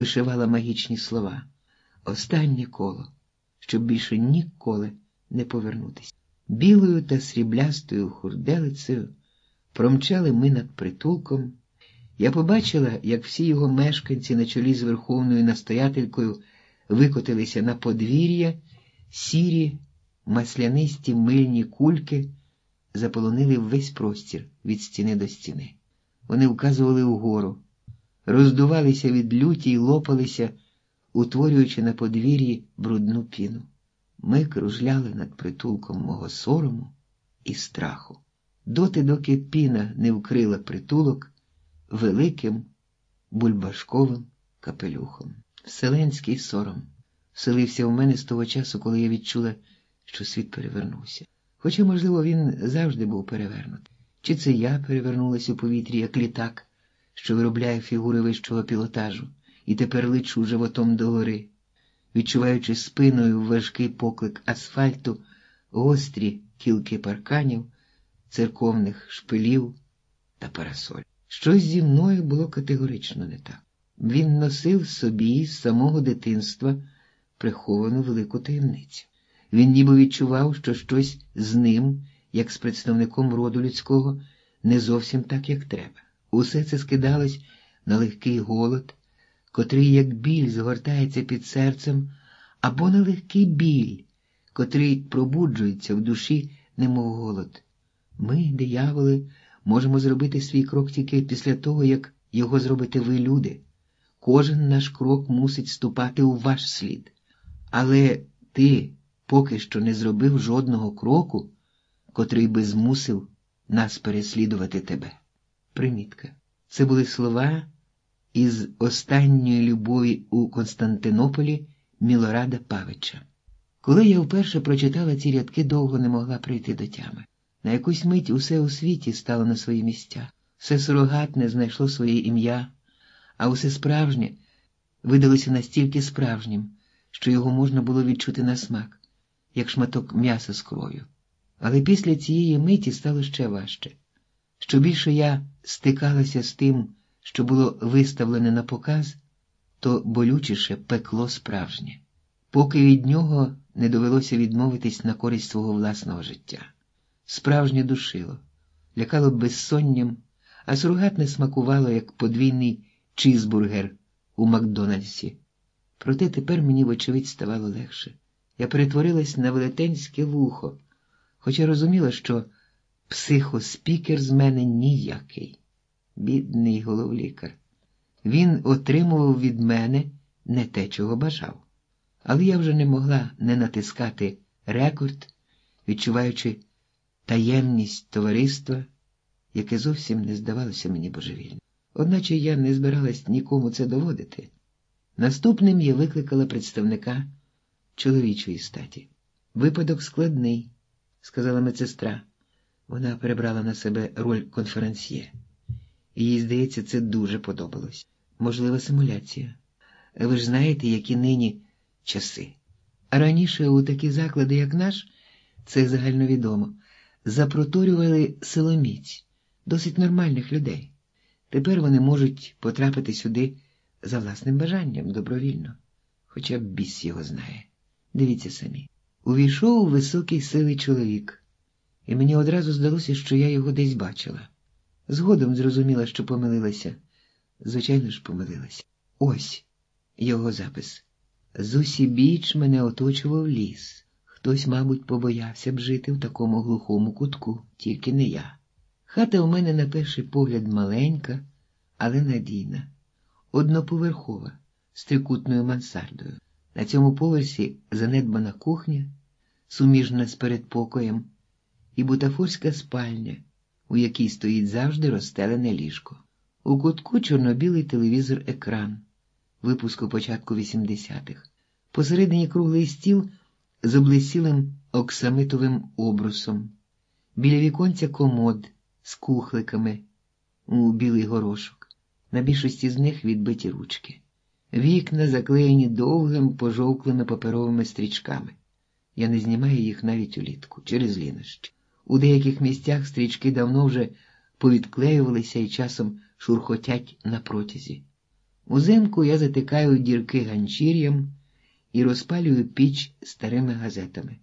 вишивала магічні слова. Останнє коло, щоб більше ніколи не повернутися. Білою та сріблястою хурделицею промчали ми над притулком. Я побачила, як всі його мешканці на чолі з верховною настоятелькою викотилися на подвір'я, сірі, маслянисті мильні кульки заполонили весь простір від стіни до стіни. Вони вказували угору, роздувалися від люті й лопалися, утворюючи на подвір'ї брудну піну. Ми кружляли над притулком мого сорому і страху. Доти, доки піна не вкрила притулок великим бульбашковим капелюхом. Вселенський сором вселився в мене з того часу, коли я відчула, що світ перевернувся. Хоча, можливо, він завжди був перевернутий. Чи це я перевернулася у повітрі, як літак, що виробляє фігури вищого пілотажу, і тепер лечу животом догори, відчуваючи спиною важкий поклик асфальту, гострі кілки парканів, церковних шпилів та парасоль. Щось зі мною було категорично не так. Він носив собі з самого дитинства приховану велику таємницю. Він ніби відчував, що щось з ним, як з представником роду людського, не зовсім так, як треба. Усе це скидалось на легкий голод, котрий, як біль, згортається під серцем, або на легкий біль, котрий пробуджується в душі, немов голод. Ми, дияволи, можемо зробити свій крок тільки після того, як його зробите ви, люди. Кожен наш крок мусить ступати у ваш слід. Але ти поки що не зробив жодного кроку, котрий би змусив нас переслідувати тебе. Примітка. Це були слова із останньої любові у Константинополі Мілорада Павича. Коли я вперше прочитала ці рядки, довго не могла прийти до тями. На якусь мить усе у світі стало на свої місця, все сурогатне знайшло своє ім'я, а усе справжнє видалося настільки справжнім, що його можна було відчути на смак, як шматок м'яса з кров'ю. Але після цієї миті стало ще важче. Що більше я стикалася з тим, що було виставлене на показ, то болючіше пекло справжнє, поки від нього не довелося відмовитись на користь свого власного життя. Справжнє душило, лякало безсонням, а сургатне смакувало, як подвійний чізбургер у Макдональдсі. Проте тепер мені, вочевидь, ставало легше. Я перетворилась на велетенське вухо, хоча розуміла, що психоспікер з мене ніякий, бідний головлікар. Він отримував від мене не те, чого бажав. Але я вже не могла не натискати рекорд, відчуваючи таємність товариства, яке зовсім не здавалося мені божевільним. Одначе я не збиралась нікому це доводити. Наступним я викликала представника чоловічої статі. Випадок складний, сказала медсестра. Вона перебрала на себе роль конференсьє. Їй, здається, це дуже подобалось. Можлива симуляція. Ви ж знаєте, які нині часи. Раніше у такі заклади, як наш, це загальновідомо, запроторювали силоміць, досить нормальних людей. Тепер вони можуть потрапити сюди за власним бажанням добровільно, хоча б біс його знає. Дивіться самі. Увійшов високий силий чоловік, і мені одразу здалося, що я його десь бачила. Згодом зрозуміла, що помилилася. Звичайно ж, помилилася. Ось його запис. З усібіч мене оточував ліс. Хтось, мабуть, побоявся б жити в такому глухому кутку, тільки не я. Хата у мене на перший погляд маленька, але надійна, одноповерхова, з трикутною мансардою. На цьому поверсі занедбана кухня, суміжна з передпокоєм, і бутафорська спальня, у якій стоїть завжди розстелене ліжко. У кутку чорно-білий телевізор екран, випуску початку 80-х. Посередині круглий стіл з облесілим оксамитовим обрусом, біля віконця комод з кухликами у білий горошок, на більшості з них відбиті ручки. Вікна заклеєні довгим пожовклими паперовими стрічками. Я не знімаю їх навіть улітку, через лінощі. У деяких місцях стрічки давно вже повідклеювалися і часом шурхотять на протязі. Узимку я затикаю дірки ганчір'ям і розпалюю піч старими газетами.